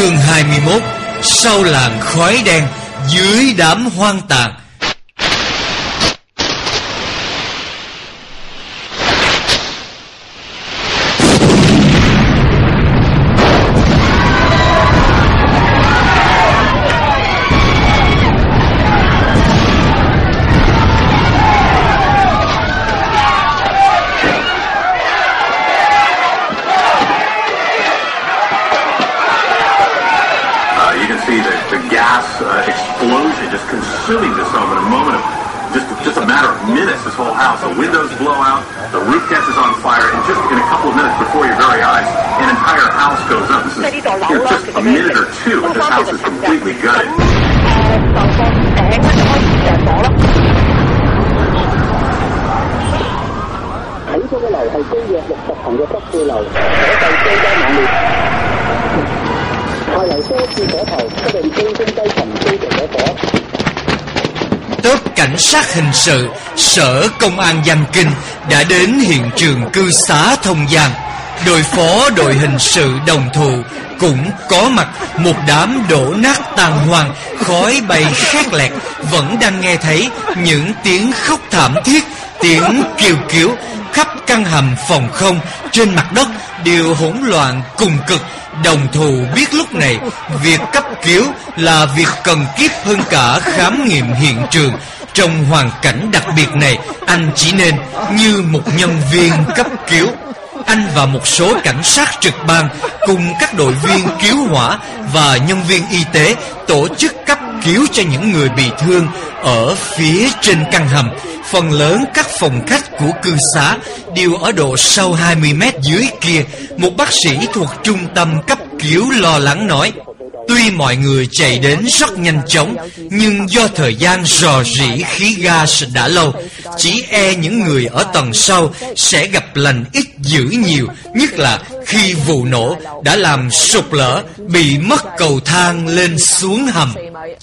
Chương 21 Sau làn khói đen Dưới đám hoang tàn tư lầu. Để đầu tư ra mạng liệt hoa lại số chia sẻ thầu. Các định cư trên cây thành tư để bỏ. Bỏ Tớp cảnh sát hình sự, Sở Công an Giang Kinh đã đến hiện trường cư xá Thông Giang. Đội phó đội hình sự đồng thù cũng có mặt. Một đám đổ nát tàn hoàng khói bay khét lẹt. Vẫn đang nghe thấy những tiếng khóc thảm thiết, tiếng kêu cứu. Khắp căn hầm phòng không, Trên mặt đất, đều hỗn loạn cùng cực. Đồng thù biết lúc này, Việc cấp cứu là việc cần kiếp hơn cả khám nghiệm hiện trường. Trong hoàn cảnh đặc biệt này, Anh chỉ nên như một nhân viên cấp cứu. Anh và một số cảnh sát trực ban cùng các đội viên cứu hỏa và nhân viên y tế tổ chức cấp cứu cho những người bị thương ở phía trên căn hầm. Phần lớn các phòng khách của cư xá đều ở độ sâu 20 mét dưới kia. Một bác sĩ thuộc trung tâm cấp cứu lo lắng nói. Tuy mọi người chạy đến rất nhanh chóng, Nhưng do thời gian rò rỉ khí gas đã lâu, Chỉ e những người ở tầng sau Sẽ gặp lành ít dữ nhiều, Nhất là khi vụ nổ đã làm sụp lở, Bị mất cầu thang lên xuống hầm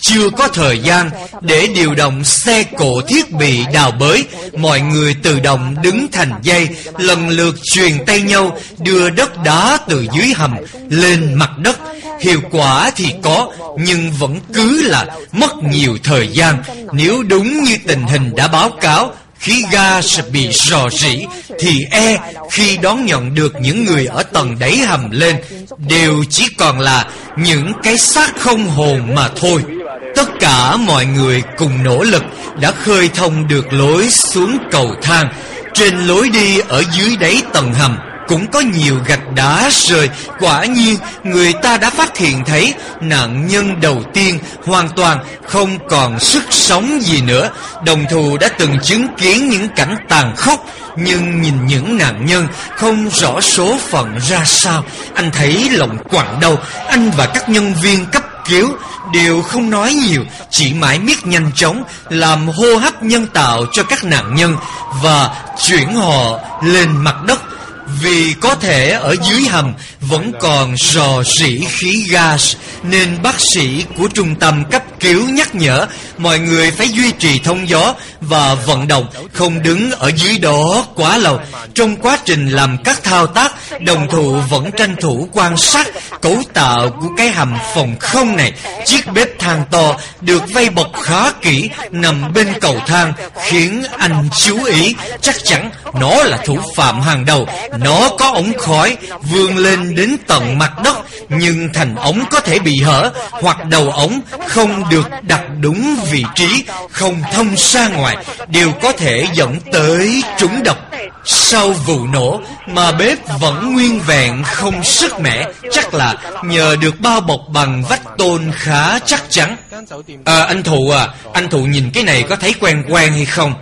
chưa có thời gian để điều động xe cổ thiết bị đào bới, Mọi người tự động đứng thành dây, Lần lượt truyền tay nhau, Đưa đất đá từ dưới hầm lên mặt đất. Hiệu quả thì có, Nhưng vẫn cứ là mất nhiều thời gian. Nếu đúng như tình hình đã báo cáo, Khí ga sẽ bị rò rỉ, Thì e khi đón nhận được những người ở tầng đáy hầm lên, Đều chỉ còn là những cái xác không hồn mà thôi. Tất cả mọi người cùng nỗ lực Đã khơi thông được lối xuống cầu thang. Trên lối đi ở dưới đáy tầng hầm cũng có nhiều gạch đá rơi. Quả nhiên, người ta đã phát hiện thấy Nạn nhân đầu tiên hoàn toàn không còn sức sống gì nữa. Đồng thù đã từng chứng kiến những cảnh tàn khốc, Nhưng nhìn những nạn nhân không rõ số phận ra sao. Anh thấy lòng quặn đau. Anh và các nhân viên cấp cứu đều không nói nhiều, Chỉ mãi miết nhanh chóng, Làm hô hấp nhân tạo cho các nạn nhân Và chuyển họ lên mặt đất vì có thể ở dưới hầm vẫn còn rò rỉ khí gas, Nên bác sĩ của trung tâm cấp cứu nhắc nhở, Mọi người phải duy trì thông gió và vận động, Không đứng ở dưới đó quá lâu. Trong quá trình làm các thao tác, Đồng thủ vẫn tranh thủ quan sát cấu tạo của cái hầm phòng không này. Chiếc bếp than to được vây bọc khá kỹ, Nằm bên cầu thang, Khiến anh chú ý Chắc chắn nó là thủ phạm hàng đầu. Nó có ống khói vươn lên đến tận mặt đất, Nhưng thành ống có thể bị hở Hoặc đầu ống không được đặt đúng vị trí, Không thông ra ngoài, Đều có thể dẫn tới trúng độc. Sau vụ nổ mà bếp vẫn nguyên vẹn không sức mẻ, Chắc là nhờ được bao bọc bằng vách tôn khá chắc chắn. À anh Thụ à Anh Thụ nhìn cái này có thấy quen quen hay không?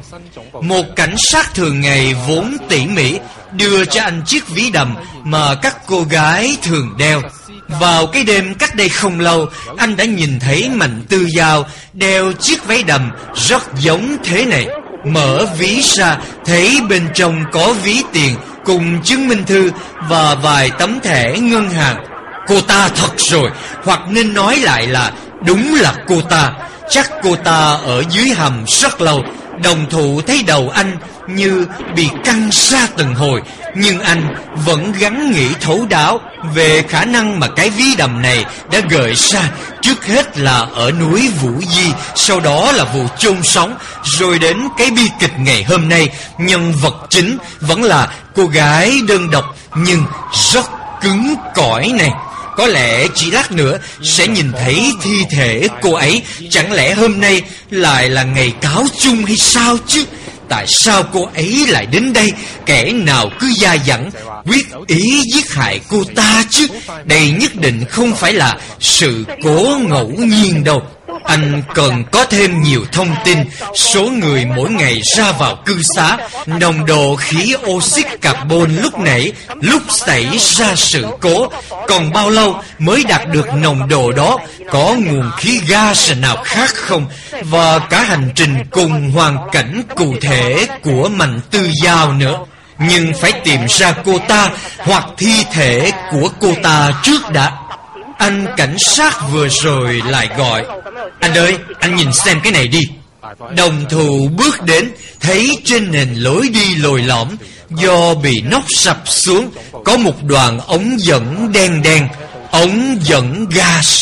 Một cảnh sát thường ngày vốn tỉ mỉ, đưa cho anh chiếc ví đầm mà các cô gái thường đeo. Vào cái đêm cách đây không lâu, anh đã nhìn thấy Mạnh Tư Giao đeo chiếc váy đầm rất giống thế này. Mở ví ra, thấy bên trong có ví tiền cùng chứng minh thư và vài tấm thẻ ngân hàng. Cô ta thật rồi, hoặc nên nói lại là đúng là cô ta. Chắc cô ta ở dưới hầm rất lâu Đồng thụ thấy đầu anh như bị căng ra từng hồi nhưng anh vẫn gắn nghĩ thấu đáo Về khả năng mà cái ví đầm này đã gợi ra. Trước hết là ở núi Vũ Di, Sau đó là vụ chôn sống, Rồi đến cái bi kịch ngày hôm nay. Nhân vật chính vẫn là cô gái đơn độc Nhưng rất cứng cỏi này. Có lẽ chỉ lát nữa sẽ nhìn thấy thi thể cô ấy. Chẳng lẽ hôm nay lại là ngày cáo chung hay sao chứ? Tại sao cô ấy lại đến đây? Kẻ nào cứ gia dẫn, Quyết ý giết hại cô ta chứ? Đây nhất định không phải là sự cố ngẫu nhiên đâu anh cần có thêm nhiều thông tin. Số người mỗi ngày ra vào cư xá, Nồng độ khí oxit carbon lúc nãy, Lúc xảy ra sự cố. Còn bao lâu mới đạt được nồng độ đó? Có nguồn khí gas nào khác không? Và cả hành trình cùng hoàn cảnh cụ thể của mạnh tư giao nữa. Nhưng phải tìm ra cô ta Hoặc thi thể của cô ta trước đã. Anh cảnh sát vừa rồi lại gọi. Anh ơi, anh nhìn xem cái này đi. Đồng thù bước đến Thấy trên nền lối đi lồi lõm Do bị nóc sập xuống Có một đoàn ống dẫn đen đen Ống dẫn gas.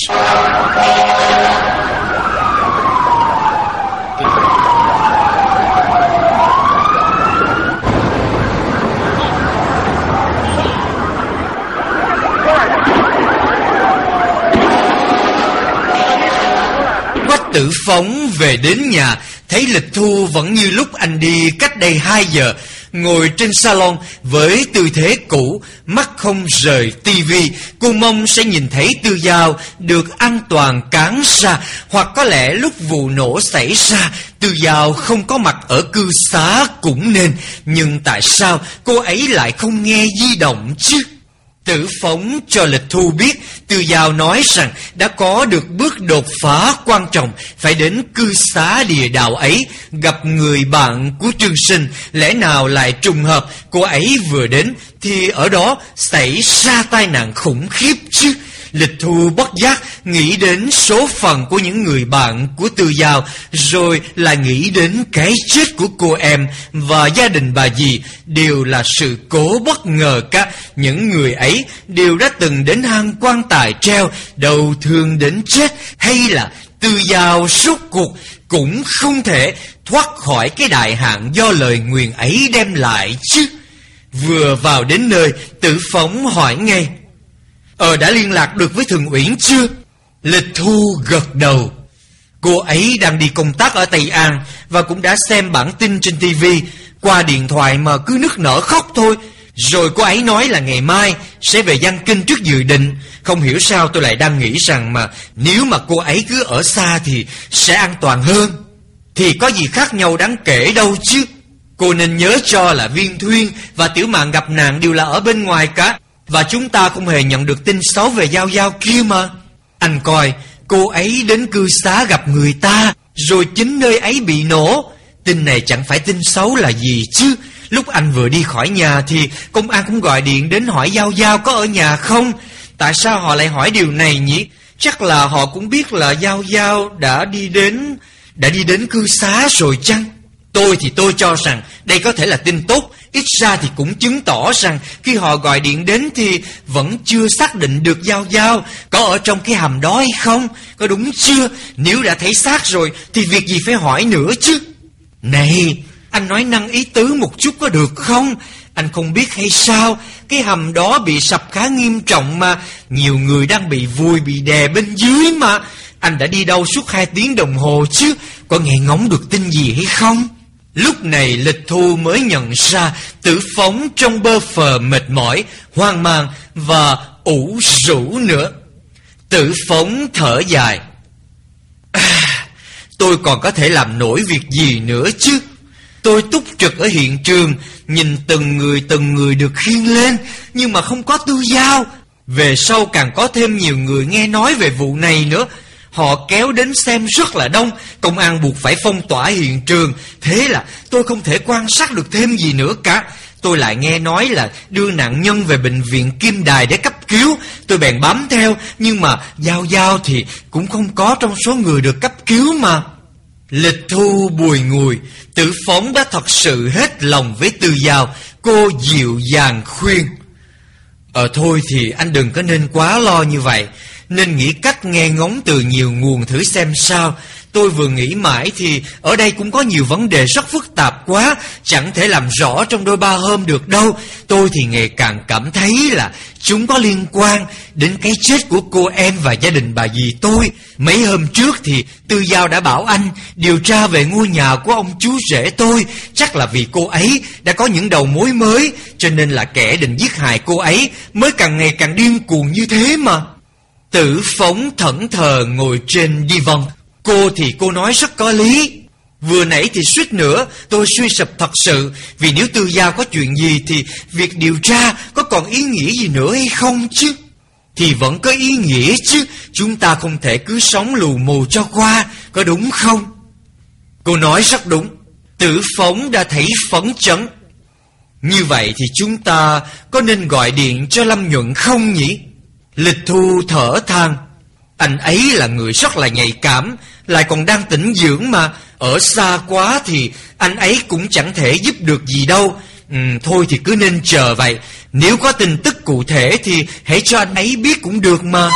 Tử phóng về đến nhà, Thấy lịch thu vẫn như lúc anh đi cách đây 2 giờ, Ngồi trên salon với tư thế cũ, Mắt không rời tivi Cô mong sẽ nhìn thấy tư giao Được an toàn cán xa Hoặc có lẽ lúc vụ nổ xảy ra, Tư giao không có mặt ở cư xá cũng nên. Nhưng tại sao cô ấy lại không nghe di động chứ? Tử phóng cho lịch thu biết Từ Giao nói rằng đã có được bước đột phá quan trọng, Phải đến cư xá địa đạo ấy, Gặp người bạn của Trương Sinh, Lẽ nào lại trùng hợp, cô ấy vừa đến Thì ở đó xảy ra tai nạn khủng khiếp chứ? Lịch thu bất giác nghĩ đến số phận của những người bạn của Tư Giao Rồi lại nghĩ đến cái chết của cô em và gia đình bà dì Đều là sự cố bất ngờ cả. Những người ấy đều đã từng đến hang quan tài treo Đầu thương đến chết Hay là Tư Giao suốt cuộc cũng không thể thoát khỏi cái đại hạn do lời nguyền ấy đem lại chứ. Vừa vào đến nơi, tử phóng hỏi ngay Ờ đã liên lạc được với Thường Uyển chưa? Lịch Thu gật đầu. Cô ấy đang đi công tác ở Tây An và cũng đã xem bản tin trên TV qua điện thoại mà cứ nức nở khóc thôi. Rồi cô ấy nói là ngày mai sẽ về Giang Kinh trước dự định. Không hiểu sao tôi lại đang nghĩ rằng mà nếu mà cô ấy cứ ở xa thì sẽ an toàn hơn. Thì có gì khác nhau đáng kể đâu chứ. Cô nên nhớ cho là Viên Thuyên và Tiểu Mạng gặp nạn đều là ở bên ngoài cả. Và chúng ta không hề nhận được tin xấu về Giao Giao kia mà. Anh coi, Cô ấy đến cư xá gặp người ta, Rồi chính nơi ấy bị nổ. Tin này chẳng phải tin xấu là gì chứ. Lúc anh vừa đi khỏi nhà Thì công an cũng gọi điện đến hỏi Giao Giao có ở nhà không. Tại sao họ lại hỏi điều này nhỉ? Chắc là họ cũng biết là Giao Giao đã đi đến, Đã đi đến cư xá rồi chăng? Tôi thì tôi cho rằng đây có thể là tin tốt Ít ra thì cũng chứng tỏ rằng khi họ gọi điện đến thì vẫn chưa xác định được Giao Giao có ở trong cái hầm đó hay không? Có đúng chưa? Nếu đã thấy xác rồi thì việc gì phải hỏi nữa chứ? Này, anh nói năng ý tứ một chút có được không? Anh không biết hay sao Cái hầm đó bị sập khá nghiêm trọng mà Nhiều người đang bị vùi bị đè bên dưới mà Anh đã đi đâu suốt hai tiếng đồng hồ chứ Có nghe ngóng được tin gì hay không Lúc này lịch thu mới nhận ra tử phóng trong bơ phờ mệt mỏi, hoang mang và ủ rũ nữa. Tử phóng thở dài. À, tôi còn có thể làm nổi việc gì nữa chứ? Tôi túc trực ở hiện trường, nhìn từng người từng người được khiêng lên, nhưng mà không có tư giao. Về sau càng có thêm nhiều người nghe nói về vụ này nữa, Họ kéo đến xem rất là đông. Công an buộc phải phong tỏa hiện trường. Thế là tôi không thể quan sát được thêm gì nữa cả. Tôi lại nghe nói là đưa nạn nhân về bệnh viện Kim Đài để cấp cứu. Tôi bèn bám theo, Nhưng mà Giao Giao thì cũng không có trong số người được cấp cứu mà. Lịch thu bùi ngùi, Tử phóng đã thật sự hết lòng với Tư Giao, Cô dịu dàng khuyên. Ờ thôi thì anh đừng có nên quá lo như vậy. Nên nghĩ cách nghe ngóng từ nhiều nguồn thử xem sao. Tôi vừa nghĩ mãi thì ở đây cũng có nhiều vấn đề rất phức tạp quá, Chẳng thể làm rõ trong đôi ba hôm được đâu. Tôi thì ngày càng cảm thấy là chúng có liên quan Đến cái chết của cô em và gia đình bà dì tôi. Mấy hôm trước thì Tư Giao đã bảo anh Điều tra về ngôi nhà của ông chú rể tôi. Chắc là vì cô ấy đã có những đầu mối mới, Cho nên là kẻ định giết hại cô ấy Mới càng ngày càng điên cuồng như thế mà. Tử phóng thẫn thờ ngồi trên đi vong. Cô thì cô nói rất có lý. Vừa nãy thì suýt nữa, tôi suy sụp thật sự. Vì nếu tư gia có chuyện gì thì việc điều tra có còn ý nghĩa gì nữa hay không chứ? Thì vẫn có ý nghĩa chứ. Chúng ta không thể cứ sống lù mù cho qua, Có đúng không? Cô nói rất đúng. Tử phóng đã thấy phấn chấn. Như vậy thì chúng ta có nên gọi điện cho Lâm Nhuận không nhỉ? Lịch thu thở than. Anh ấy là người rất là nhạy cảm lại còn đang tĩnh dưỡng mà. Ở xa quá thì anh ấy cũng chẳng thể giúp được gì đâu. Ừ, Thôi thì cứ nên chờ vậy. Nếu có tin tức cụ thể thì hãy cho anh ấy biết cũng được mà.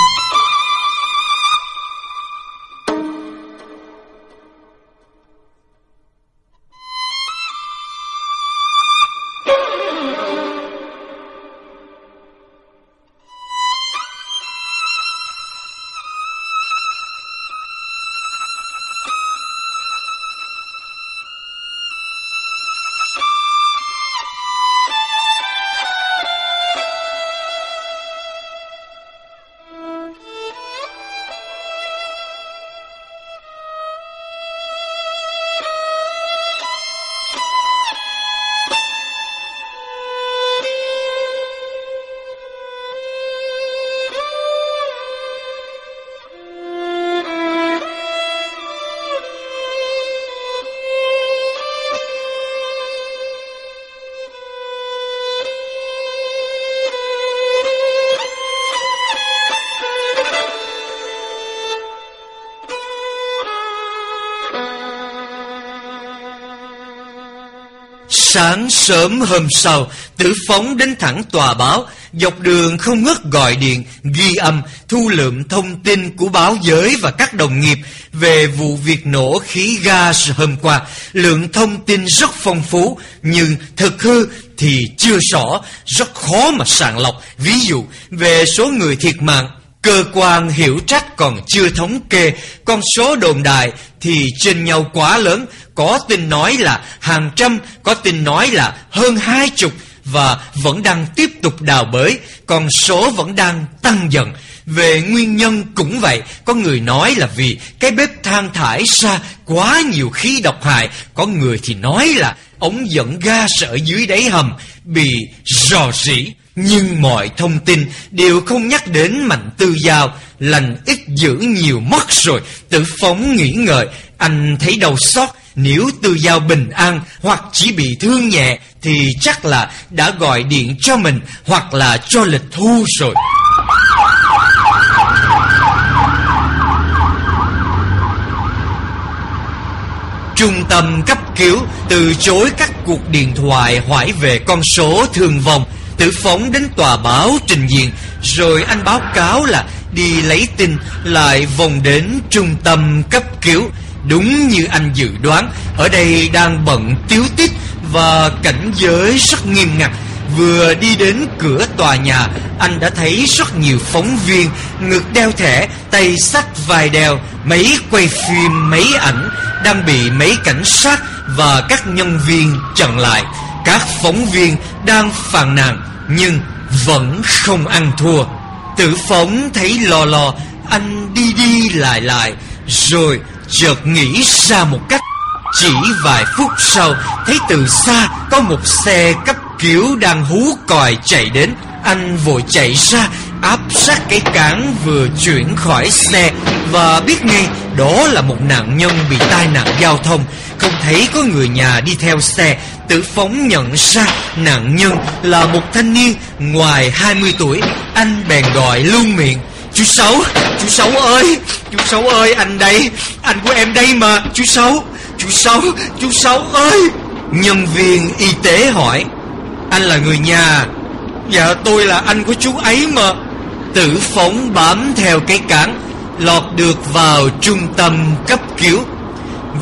Sáng sớm hôm sau, tử phóng đến thẳng tòa báo, dọc đường không ngớt gọi điện, ghi âm, thu lượm thông tin của báo giới và các đồng nghiệp về vụ việc nổ khí ga hôm qua. Lượng thông tin rất phong phú, nhưng thực hư thì chưa rõ, rất khó mà sàng lọc. Ví dụ, về số người thiệt mạng, Cơ quan hiểu trách còn chưa thống kê, Con số đồn đại thì trên nhau quá lớn. Có tin nói là hàng trăm, Có tin nói là hơn hai chục Và vẫn đang tiếp tục đào bới. Con số vẫn đang tăng dần. Về nguyên nhân cũng vậy, Có người nói là vì cái bếp than thải ra quá nhiều khí độc hại. Có người thì nói là ống dẫn ga sợ dưới đáy hầm Bị rò rỉ nhưng mọi thông tin đều không nhắc đến Mạnh Tư Giao, Lành ít giữ nhiều mất rồi. Tự phóng nghĩ ngợi, Anh thấy đau xót, Nếu Tư Giao bình an Hoặc chỉ bị thương nhẹ Thì chắc là đã gọi điện cho mình Hoặc là cho lịch thu rồi. Trung tâm cấp cứu từ chối các cuộc điện thoại hỏi về con số thương vong. Tử phóng đến tòa báo trình diện. Rồi anh báo cáo là đi lấy tin Lại vòng đến trung tâm cấp cứu. Đúng như anh dự đoán, Ở đây đang bận tiếu tít Và cảnh giới rất nghiêm ngặt. Vừa đi đến cửa tòa nhà, Anh đã thấy rất nhiều phóng viên, Ngực đeo thẻ, Tay sắt vài đeo Mấy quay phim mấy ảnh, Đang bị mấy cảnh sát Và các nhân viên chặn lại. Các phóng viên đang phàn nàn. Nhưng vẫn không ăn thua. Tử phóng thấy lo lo, Anh đi đi lại lại, Rồi chợt nghĩ ra một cách. Chỉ vài phút sau, Thấy từ xa có một xe cấp cứu đang hú còi chạy đến. Anh vội chạy ra, áp sát cái cán vừa chuyển khỏi xe. Và biết ngay, đó là một nạn nhân bị tai nạn giao thông. Không thấy có người nhà đi theo xe Tử phóng nhận ra nạn nhân là một thanh niên ngoài 20 tuổi. Anh bèn gọi luôn miệng Chú Sáu, chú Sáu ơi, chú Sáu ơi anh đây Anh của em đây mà, chú Sáu Chú Sáu, chú Sáu ơi. Nhân viên y tế hỏi Anh là người nhà? Dạ tôi là anh của chú ấy mà. Tử phóng bám theo cái cản Lọt được vào trung tâm cấp cứu.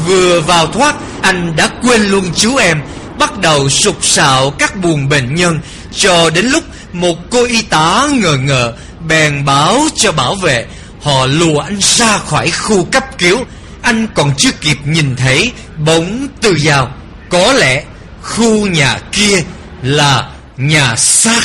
Vừa vào thoát Anh đã quên luôn chú em Bắt đầu sụp sạo các buồn bệnh nhân, Cho đến lúc Một cô y tá ngờ ngờ Bèn báo cho bảo vệ. Họ lùa anh ra khỏi khu cấp cứu. Anh còn chưa kịp nhìn thấy Bóng từ vào Có lẽ khu nhà kia là nhà xác.